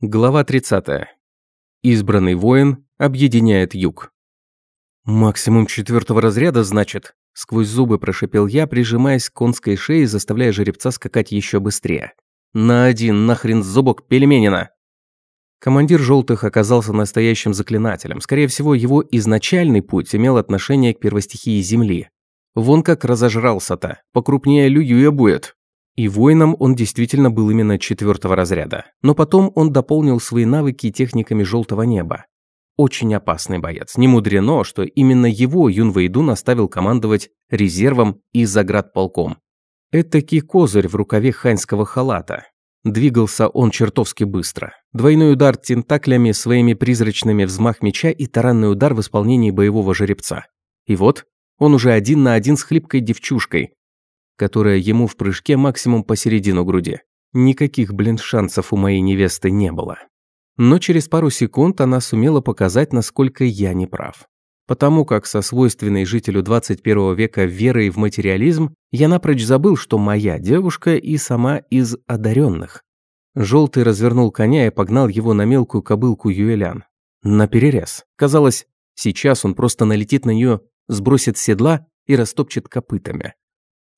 Глава 30. Избранный воин объединяет юг. «Максимум четвертого разряда, значит?» Сквозь зубы прошипел я, прижимаясь к конской шее, заставляя жеребца скакать еще быстрее. «На один нахрен зубок пельменина!» Командир желтых оказался настоящим заклинателем. Скорее всего, его изначальный путь имел отношение к первостихии Земли. Вон как разожрался-то, покрупнее Лююя будет. И воином он действительно был именно четвертого разряда. Но потом он дополнил свои навыки техниками желтого неба. Очень опасный боец. Не мудрено, что именно его Юн Вэйдун оставил командовать резервом и заградполком. Этакий козырь в рукаве ханьского халата. Двигался он чертовски быстро. Двойной удар тентаклями, своими призрачными взмах меча и таранный удар в исполнении боевого жеребца. И вот, он уже один на один с хлипкой девчушкой, которая ему в прыжке максимум посередину груди. Никаких, блин, шансов у моей невесты не было. Но через пару секунд она сумела показать, насколько я не прав. Потому как со свойственной жителю 21 века верой в материализм, я напрочь забыл, что моя девушка и сама из одаренных. Желтый развернул коня и погнал его на мелкую кобылку Юэлян. На перерез. Казалось, сейчас он просто налетит на нее, сбросит седла и растопчет копытами.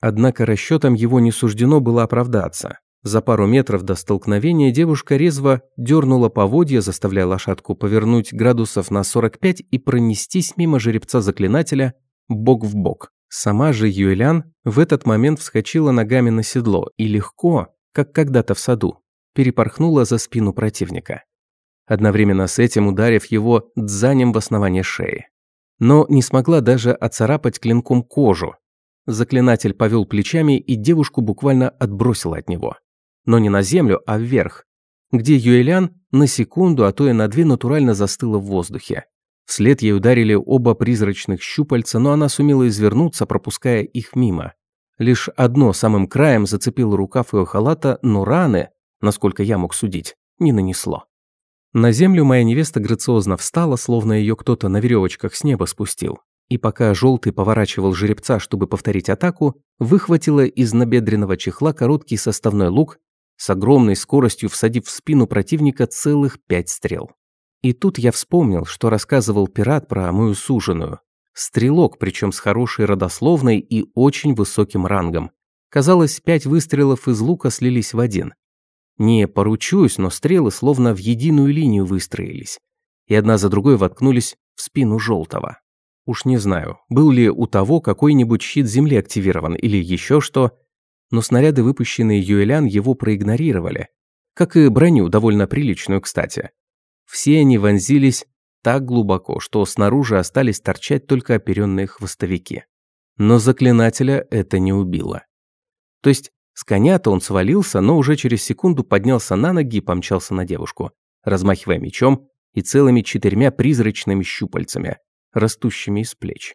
Однако расчетам его не суждено было оправдаться. За пару метров до столкновения девушка резво дернула поводья, заставляя лошадку повернуть градусов на 45 и пронестись мимо жеребца-заклинателя бок в бок. Сама же Юэлян в этот момент вскочила ногами на седло и легко, как когда-то в саду, перепорхнула за спину противника. Одновременно с этим ударив его дзанем в основание шеи. Но не смогла даже оцарапать клинком кожу, Заклинатель повел плечами, и девушку буквально отбросило от него. Но не на землю, а вверх, где Юэлян на секунду, а то и на две натурально застыла в воздухе. Вслед ей ударили оба призрачных щупальца, но она сумела извернуться, пропуская их мимо. Лишь одно самым краем зацепило рукав ее халата, но раны, насколько я мог судить, не нанесло. На землю моя невеста грациозно встала, словно ее кто-то на веревочках с неба спустил и пока Желтый поворачивал жеребца, чтобы повторить атаку, выхватила из набедренного чехла короткий составной лук, с огромной скоростью всадив в спину противника целых пять стрел. И тут я вспомнил, что рассказывал пират про мою суженую. Стрелок, причем с хорошей родословной и очень высоким рангом. Казалось, пять выстрелов из лука слились в один. Не поручусь, но стрелы словно в единую линию выстроились. И одна за другой воткнулись в спину Желтого. Уж не знаю, был ли у того какой-нибудь щит земли активирован или еще что, но снаряды, выпущенные Юэлян, его проигнорировали. Как и броню, довольно приличную, кстати. Все они вонзились так глубоко, что снаружи остались торчать только оперенные хвостовики. Но заклинателя это не убило. То есть с коня-то он свалился, но уже через секунду поднялся на ноги и помчался на девушку, размахивая мечом и целыми четырьмя призрачными щупальцами растущими из плеч.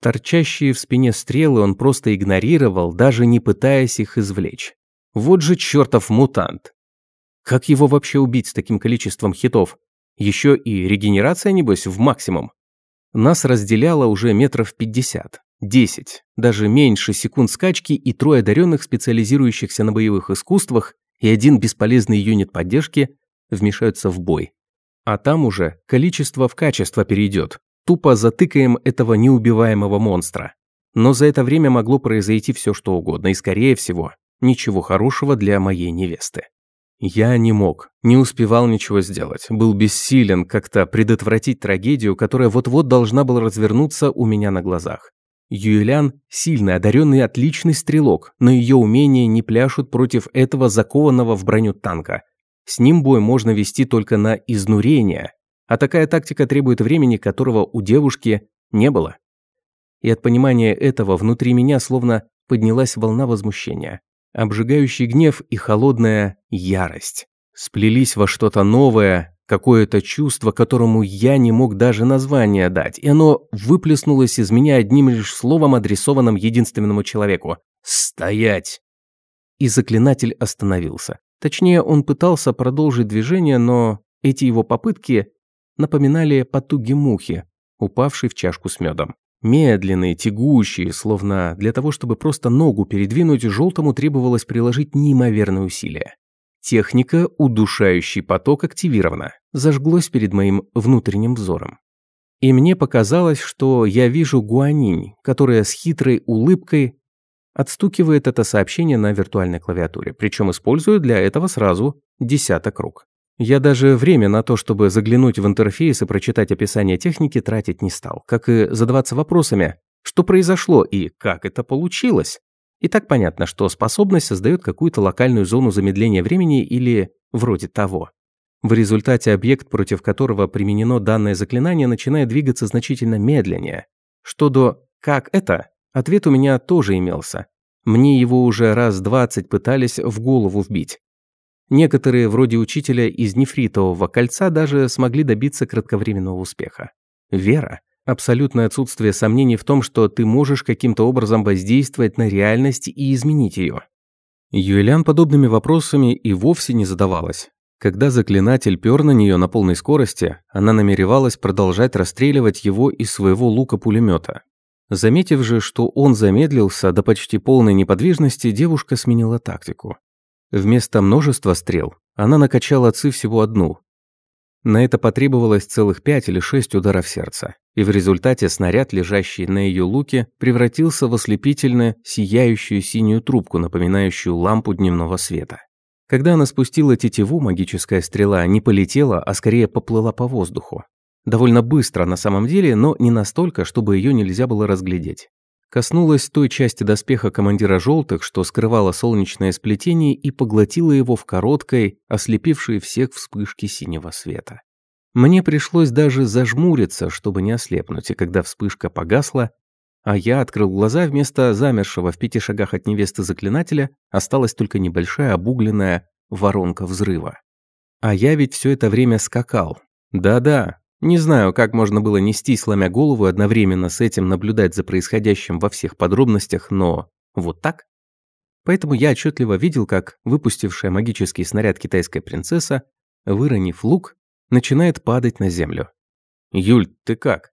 Торчащие в спине стрелы он просто игнорировал, даже не пытаясь их извлечь. Вот же чертов мутант. Как его вообще убить с таким количеством хитов? Еще и регенерация, небось, в максимум. Нас разделяло уже метров пятьдесят. Десять, даже меньше секунд скачки и трое одаренных, специализирующихся на боевых искусствах, и один бесполезный юнит поддержки вмешаются в бой. А там уже количество в качество перейдет тупо затыкаем этого неубиваемого монстра. Но за это время могло произойти все что угодно, и скорее всего, ничего хорошего для моей невесты. Я не мог, не успевал ничего сделать, был бессилен как-то предотвратить трагедию, которая вот-вот должна была развернуться у меня на глазах. Юэлян – сильный, одаренный, отличный стрелок, но ее умения не пляшут против этого закованного в броню танка. С ним бой можно вести только на изнурение, а такая тактика требует времени, которого у девушки не было. И от понимания этого внутри меня словно поднялась волна возмущения. Обжигающий гнев и холодная ярость. Сплелись во что-то новое, какое-то чувство, которому я не мог даже название дать, и оно выплеснулось из меня одним лишь словом, адресованным единственному человеку. «Стоять!» И заклинатель остановился. Точнее, он пытался продолжить движение, но эти его попытки напоминали потуги мухи, упавшей в чашку с медом. Медленные, тягущие, словно для того, чтобы просто ногу передвинуть, желтому требовалось приложить неимоверные усилия. Техника «Удушающий поток» активирована. Зажглось перед моим внутренним взором. И мне показалось, что я вижу Гуанинь, которая с хитрой улыбкой отстукивает это сообщение на виртуальной клавиатуре, причем использует для этого сразу десяток рук. Я даже время на то, чтобы заглянуть в интерфейс и прочитать описание техники, тратить не стал, как и задаваться вопросами, что произошло и как это получилось. И так понятно, что способность создает какую-то локальную зону замедления времени или вроде того. В результате объект, против которого применено данное заклинание, начинает двигаться значительно медленнее. Что до «как это?» ответ у меня тоже имелся. Мне его уже раз двадцать пытались в голову вбить. Некоторые, вроде учителя из нефритового кольца, даже смогли добиться кратковременного успеха. Вера – абсолютное отсутствие сомнений в том, что ты можешь каким-то образом воздействовать на реальность и изменить ее. Юэлян подобными вопросами и вовсе не задавалась. Когда заклинатель пёр на нее на полной скорости, она намеревалась продолжать расстреливать его из своего лука-пулемета. Заметив же, что он замедлился до почти полной неподвижности, девушка сменила тактику. Вместо множества стрел она накачала ци всего одну. На это потребовалось целых пять или шесть ударов сердца, и в результате снаряд, лежащий на ее луке, превратился в ослепительно сияющую синюю трубку, напоминающую лампу дневного света. Когда она спустила тетиву, магическая стрела не полетела, а скорее поплыла по воздуху. Довольно быстро на самом деле, но не настолько, чтобы ее нельзя было разглядеть. Коснулась той части доспеха командира желтых, что скрывала солнечное сплетение и поглотила его в короткой, ослепившей всех вспышке синего света. Мне пришлось даже зажмуриться, чтобы не ослепнуть, и когда вспышка погасла, а я открыл глаза, вместо замершего в пяти шагах от невесты заклинателя осталась только небольшая обугленная воронка взрыва. А я ведь все это время скакал. Да-да, не знаю, как можно было нести, сломя голову, одновременно с этим наблюдать за происходящим во всех подробностях, но вот так? Поэтому я отчетливо видел, как выпустившая магический снаряд китайская принцесса, выронив лук, начинает падать на землю. «Юль, ты как?»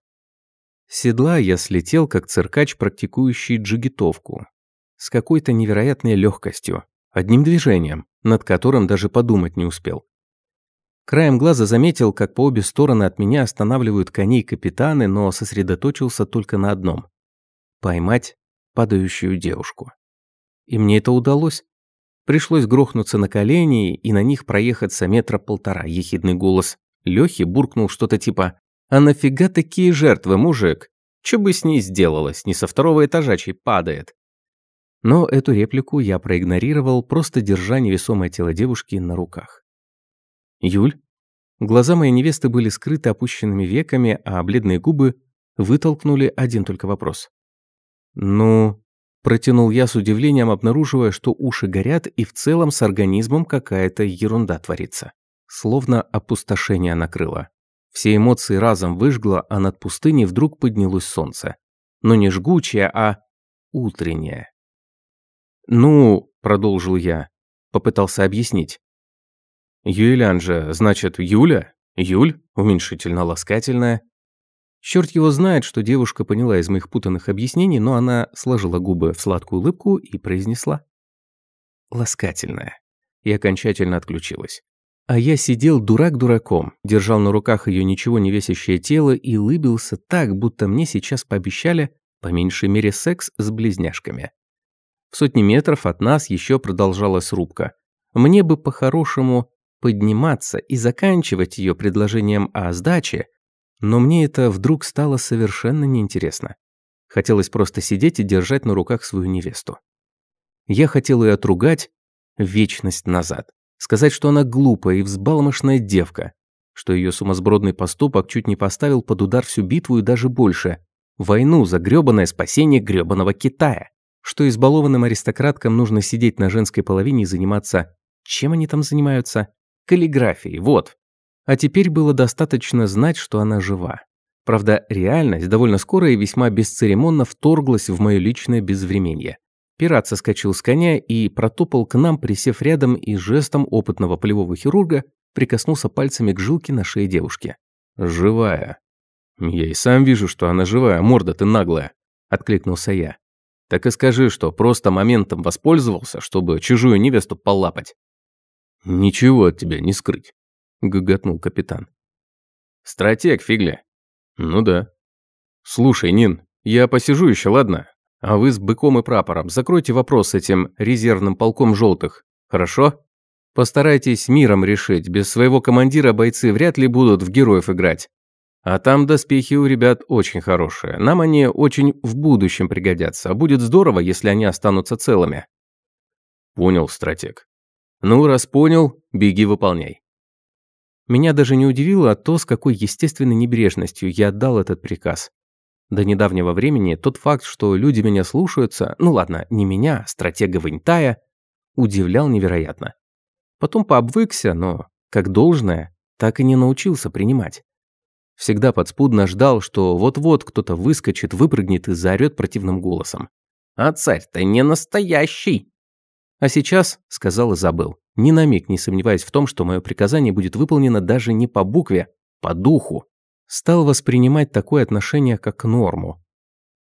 седла я слетел, как циркач, практикующий джигитовку. С какой-то невероятной легкостью, одним движением, над которым даже подумать не успел. Краем глаза заметил, как по обе стороны от меня останавливают коней капитаны, но сосредоточился только на одном – поймать падающую девушку. И мне это удалось. Пришлось грохнуться на колени и на них проехаться метра полтора. Ехидный голос Лёхи буркнул что-то типа а нафига такие жертвы, мужик? Что бы с ней сделалось? Не со второго этажа чей падает. Но эту реплику я проигнорировал, просто держа невесомое тело девушки на руках. «Юль?» Глаза моей невесты были скрыты опущенными веками, а бледные губы вытолкнули один только вопрос. «Ну...» Протянул я с удивлением, обнаруживая, что уши горят и в целом с организмом какая-то ерунда творится. Словно опустошение накрыло. Все эмоции разом выжгло, а над пустыней вдруг поднялось солнце. Но не жгучее, а утреннее. «Ну», — продолжил я, попытался объяснить. «Юэлян же, значит, Юля? Юль? Уменьшительно-ласкательная?» Черт его знает, что девушка поняла из моих путанных объяснений, но она сложила губы в сладкую улыбку и произнесла. «Ласкательная». И окончательно отключилась. А я сидел дурак дураком, держал на руках ее ничего не весящее тело и улыбился так, будто мне сейчас пообещали, по меньшей мере, секс с близняшками. В сотни метров от нас еще продолжалась рубка. Мне бы по-хорошему подниматься и заканчивать ее предложением о сдаче, но мне это вдруг стало совершенно неинтересно. Хотелось просто сидеть и держать на руках свою невесту. Я хотел ее отругать вечность назад. Сказать, что она глупая и взбалмошная девка, что ее сумасбродный поступок чуть не поставил под удар всю битву и даже больше. Войну за грёбаное спасение грёбаного Китая. Что избалованным аристократкам нужно сидеть на женской половине и заниматься... Чем они там занимаются? Каллиграфией, вот. А теперь было достаточно знать, что она жива. Правда, реальность довольно скоро и весьма бесцеремонно вторглась в мое личное безвременье. Пират соскочил с коня и протопал к нам, присев рядом и жестом опытного полевого хирурга прикоснулся пальцами к жилке на шее девушки. «Живая». «Я и сам вижу, что она живая, морда ты наглая», – откликнулся я. «Так и скажи, что просто моментом воспользовался, чтобы чужую невесту полапать». «Ничего от тебя не скрыть», – гоготнул капитан. «Стратег, фигля». «Ну да». «Слушай, Нин, я посижу еще, ладно? А вы с быком и прапором закройте вопрос с этим резервным полком желтых, хорошо? Постарайтесь миром решить, без своего командира бойцы вряд ли будут в героев играть. А там доспехи у ребят очень хорошие. Нам они очень в будущем пригодятся. Будет здорово, если они останутся целыми. Понял, стратег. Ну, раз понял, беги выполняй. Меня даже не удивило то, с какой естественной небрежностью я отдал этот приказ. До недавнего времени тот факт, что люди меня слушаются, ну ладно, не меня, стратега Ваньтая, удивлял невероятно. Потом пообвыкся, но, как должное, так и не научился принимать. Всегда подспудно ждал, что вот-вот кто-то выскочит, выпрыгнет и заорет противным голосом. «А царь-то не настоящий!» А сейчас, сказал и забыл, ни на миг не сомневаясь в том, что мое приказание будет выполнено даже не по букве, по духу. Стал воспринимать такое отношение как норму.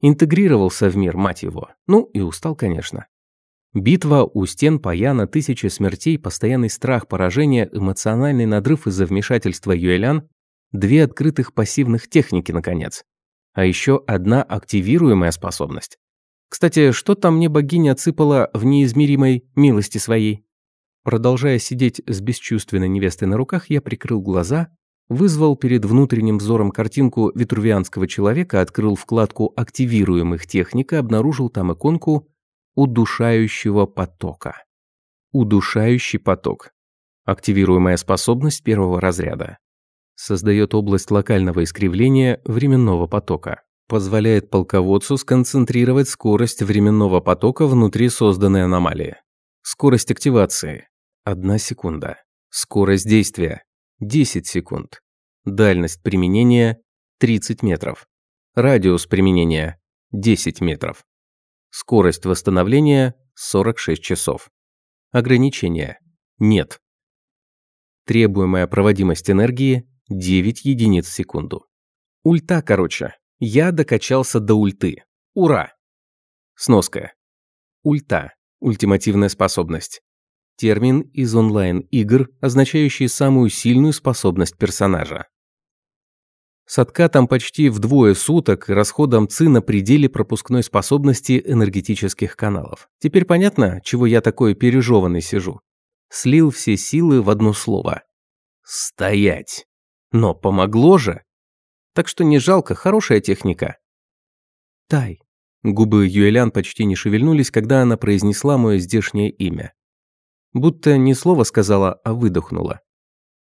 Интегрировался в мир, мать его. Ну и устал, конечно. Битва у стен Паяна, тысячи смертей, постоянный страх поражения, эмоциональный надрыв из-за вмешательства Юэлян, две открытых пассивных техники, наконец. А еще одна активируемая способность. Кстати, что там мне богиня отсыпала в неизмеримой милости своей? Продолжая сидеть с бесчувственной невестой на руках, я прикрыл глаза, вызвал перед внутренним взором картинку витрувианского человека, открыл вкладку активируемых техник и обнаружил там иконку удушающего потока. Удушающий поток. Активируемая способность первого разряда. Создает область локального искривления временного потока. Позволяет полководцу сконцентрировать скорость временного потока внутри созданной аномалии. Скорость активации – 1 секунда. Скорость действия – 10 секунд. Дальность применения – 30 метров. Радиус применения – 10 метров. Скорость восстановления – 46 часов. Ограничения – нет. Требуемая проводимость энергии – 9 единиц в секунду. Ульта, короче. Я докачался до ульты. Ура! Сноска. Ульта. Ультимативная способность. Термин из онлайн-игр, означающий самую сильную способность персонажа. С откатом почти вдвое суток и расходом ЦИ на пределе пропускной способности энергетических каналов. Теперь понятно, чего я такой пережеванный сижу. Слил все силы в одно слово. Стоять. Но помогло же. Так что не жалко, хорошая техника. Тай. Губы Юэлян почти не шевельнулись, когда она произнесла мое здешнее имя. Будто не слово сказала, а выдохнула.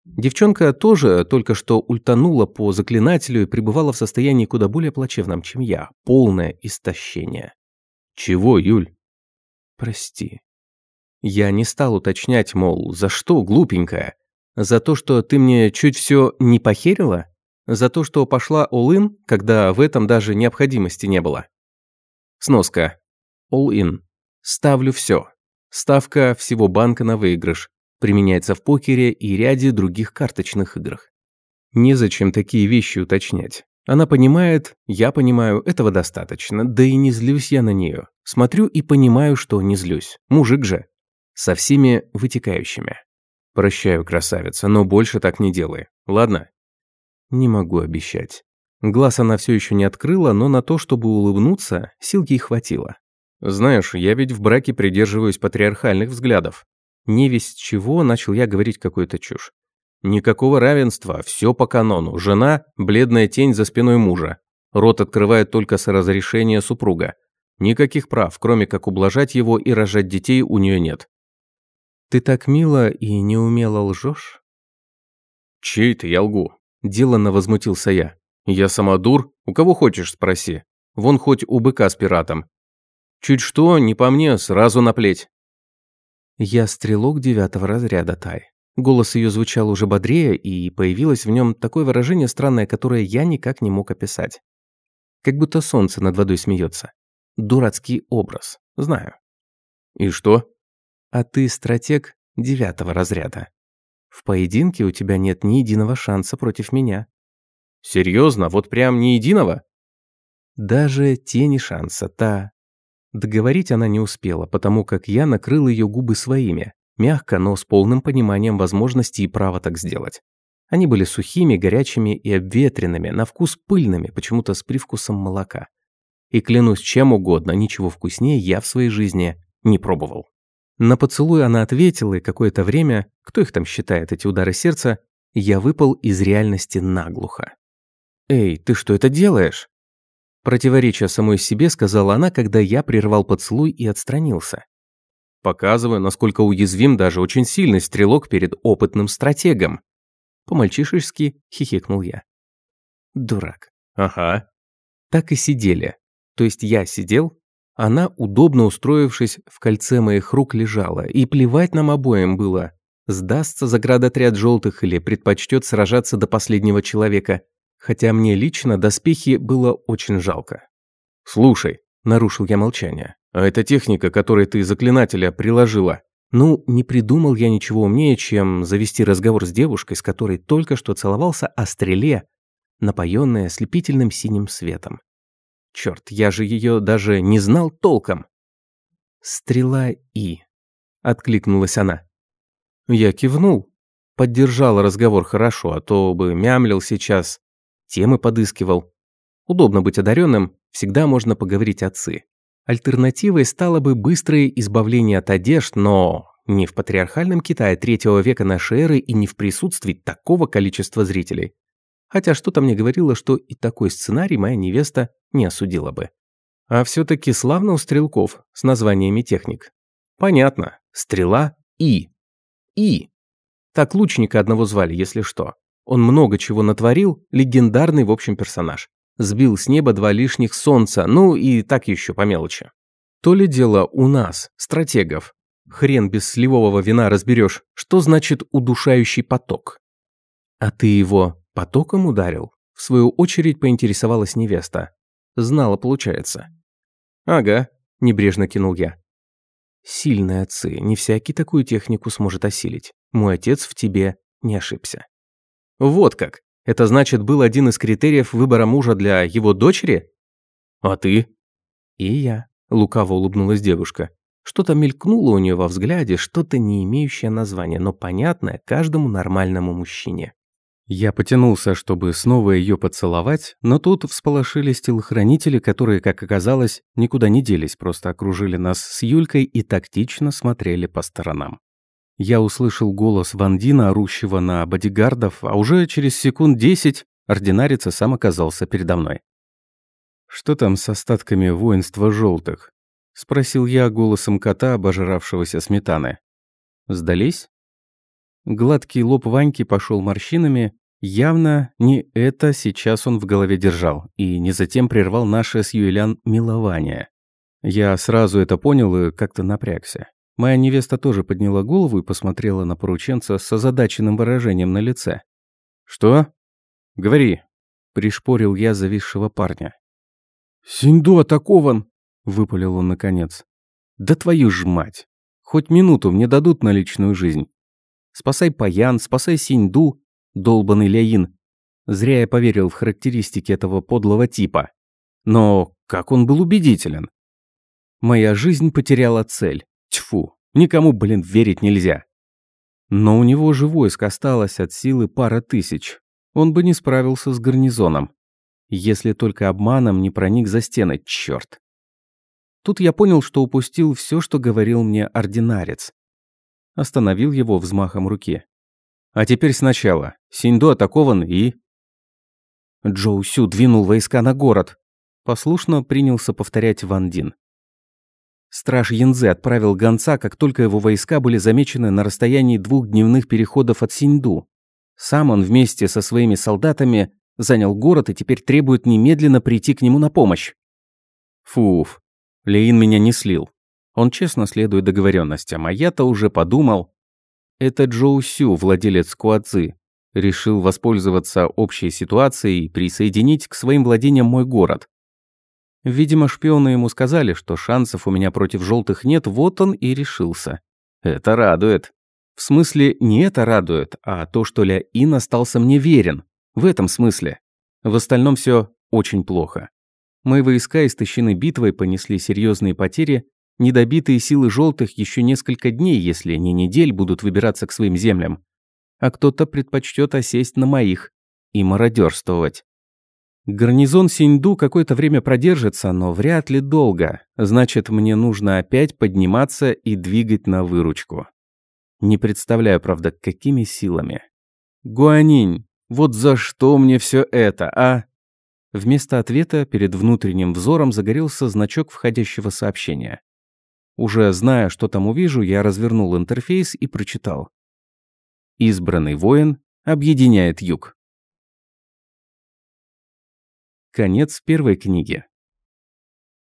Девчонка тоже только что ультанула по заклинателю и пребывала в состоянии куда более плачевном, чем я. Полное истощение. Чего, Юль? Прости. Я не стал уточнять, мол, за что, глупенькая? За то, что ты мне чуть все не похерила? За то, что пошла all-in, когда в этом даже необходимости не было? Сноска. All-in. Ставлю все. Ставка всего банка на выигрыш. Применяется в покере и ряде других карточных играх. Незачем такие вещи уточнять. Она понимает, я понимаю, этого достаточно, да и не злюсь я на нее. Смотрю и понимаю, что не злюсь. Мужик же. Со всеми вытекающими. Прощаю, красавица, но больше так не делай. Ладно? Не могу обещать. Глаз она все еще не открыла, но на то, чтобы улыбнуться, сил ей хватило. Знаешь, я ведь в браке придерживаюсь патриархальных взглядов. Не весь чего начал я говорить какую-то чушь. Никакого равенства, все по канону. Жена – бледная тень за спиной мужа. Рот открывает только с разрешения супруга. Никаких прав, кроме как ублажать его и рожать детей, у нее нет. Ты так мило и неумело лжешь? Чей ты, я лгу? Деланно возмутился я. Я сама дур? У кого хочешь, спроси. Вон хоть у быка с пиратом. Чуть что, не по мне, сразу наплеть. «Я стрелок девятого разряда, Тай». Голос ее звучал уже бодрее, и появилось в нем такое выражение странное, которое я никак не мог описать. Как будто солнце над водой смеется. Дурацкий образ. Знаю. «И что?» «А ты стратег девятого разряда. В поединке у тебя нет ни единого шанса против меня». «Серьезно? Вот прям ни единого?» «Даже тени шанса, та, Договорить она не успела, потому как я накрыл ее губы своими, Мягко, но с полным пониманием возможностей и права так сделать. Они были сухими, горячими и обветренными, на вкус пыльными, почему-то с привкусом молока. И клянусь чем угодно, ничего вкуснее я в своей жизни не пробовал. На поцелуй она ответила, и какое-то время, кто их там считает, эти удары сердца, я выпал из реальности наглухо. «Эй, ты что это делаешь?» Противоречия самой себе, сказала она, когда я прервал поцелуй и отстранился. Показываю, насколько уязвим даже очень сильный стрелок перед опытным стратегом. По-мальчишески хихикнул я. Дурак. Ага. Так и сидели. То есть я сидел, она, удобно устроившись, в кольце моих рук лежала, и плевать нам обоим было, сдастся заградотряд желтых или предпочтет сражаться до последнего человека, хотя мне лично доспехи было очень жалко. «Слушай», – нарушил я молчание, – «а эта техника, которой ты заклинателя приложила, ну, не придумал я ничего умнее, чем завести разговор с девушкой, с которой только что целовался о стреле, напоенной ослепительным синим светом. Черт, я же ее даже не знал толком. «Стрела И», — откликнулась она. Я кивнул. Поддержал разговор хорошо, а то бы мямлил сейчас. Темы подыскивал. Удобно быть одаренным, всегда можно поговорить отцы. Альтернативой стало бы быстрое избавление от одежд, но не в патриархальном Китае третьего века нашей эры и не в присутствии такого количества зрителей. Хотя что-то мне говорило, что и такой сценарий моя невеста не осудила бы. А все-таки славно у стрелков с названиями техник. Понятно. Стрела И. И. Так лучника одного звали, если что. Он много чего натворил, легендарный в общем персонаж сбил с неба два лишних солнца, ну и так еще по мелочи. То ли дело у нас, стратегов. Хрен без сливового вина разберешь, что значит удушающий поток. А ты его потоком ударил? В свою очередь поинтересовалась невеста. Знала, получается. Ага, небрежно кинул я. Сильные отцы, не всякий такую технику сможет осилить. Мой отец в тебе не ошибся. Вот как. Это значит, был один из критериев выбора мужа для его дочери? А ты? И я. Лукаво улыбнулась девушка. Что-то мелькнуло у нее во взгляде, что-то не имеющее названия, но понятное каждому нормальному мужчине. Я потянулся, чтобы снова ее поцеловать, но тут всполошились телохранители, которые, как оказалось, никуда не делись, просто окружили нас с Юлькой и тактично смотрели по сторонам. Я услышал голос Вандина, орущего на бодигардов, а уже через секунд десять ординарец сам оказался передо мной. «Что там с остатками воинства желтых?» — спросил я голосом кота, обожравшегося сметаны. «Сдались?» Гладкий лоб Ваньки пошел морщинами. Явно не это сейчас он в голове держал, и не затем прервал наше с Юэлян милование. Я сразу это понял и как-то напрягся. Моя невеста тоже подняла голову и посмотрела на порученца с озадаченным выражением на лице. «Что? Говори», — пришпорил я зависшего парня. «Синьду атакован!» — выпалил он наконец. «Да твою ж мать! Хоть минуту мне дадут на личную жизнь. Спасай Паян, спасай Синьду, долбанный Ляин. Зря я поверил в характеристики этого подлого типа. Но как он был убедителен. Моя жизнь потеряла цель. Тьфу, никому, блин, верить нельзя. Но у него же войск осталось от силы пара тысяч. Он бы не справился с гарнизоном. Если только обманом не проник за стены, черт. Тут я понял, что упустил все, что говорил мне ординарец. Остановил его взмахом руки. А теперь сначала. Синьдо атакован и... Джоу Сю двинул войска на город. Послушно принялся повторять Ван Дин. Страж Янзе отправил гонца, как только его войска были замечены на расстоянии двух дневных переходов от Синьду. Сам он вместе со своими солдатами занял город и теперь требует немедленно прийти к нему на помощь. Фуф, Леин меня не слил. Он честно следует договоренностям, а я-то уже подумал. Это Джоу Сю, владелец Куадзы, решил воспользоваться общей ситуацией и присоединить к своим владениям мой город. Видимо, шпионы ему сказали, что шансов у меня против желтых нет, вот он и решился. Это радует. В смысле, не это радует, а то, что Ля Ин остался мне верен. В этом смысле. В остальном все очень плохо. Мои войска, истощены битвой, понесли серьезные потери, Недобитые силы желтых еще несколько дней, если не недель, будут выбираться к своим землям. А кто-то предпочтет осесть на моих и мародерствовать. Гарнизон Синьду какое-то время продержится, но вряд ли долго. Значит, мне нужно опять подниматься и двигать на выручку. Не представляю, правда, какими силами. Гуанинь, вот за что мне все это, а? Вместо ответа перед внутренним взором загорелся значок входящего сообщения. Уже зная, что там увижу, я развернул интерфейс и прочитал. Избранный воин объединяет юг. Конец первой книги.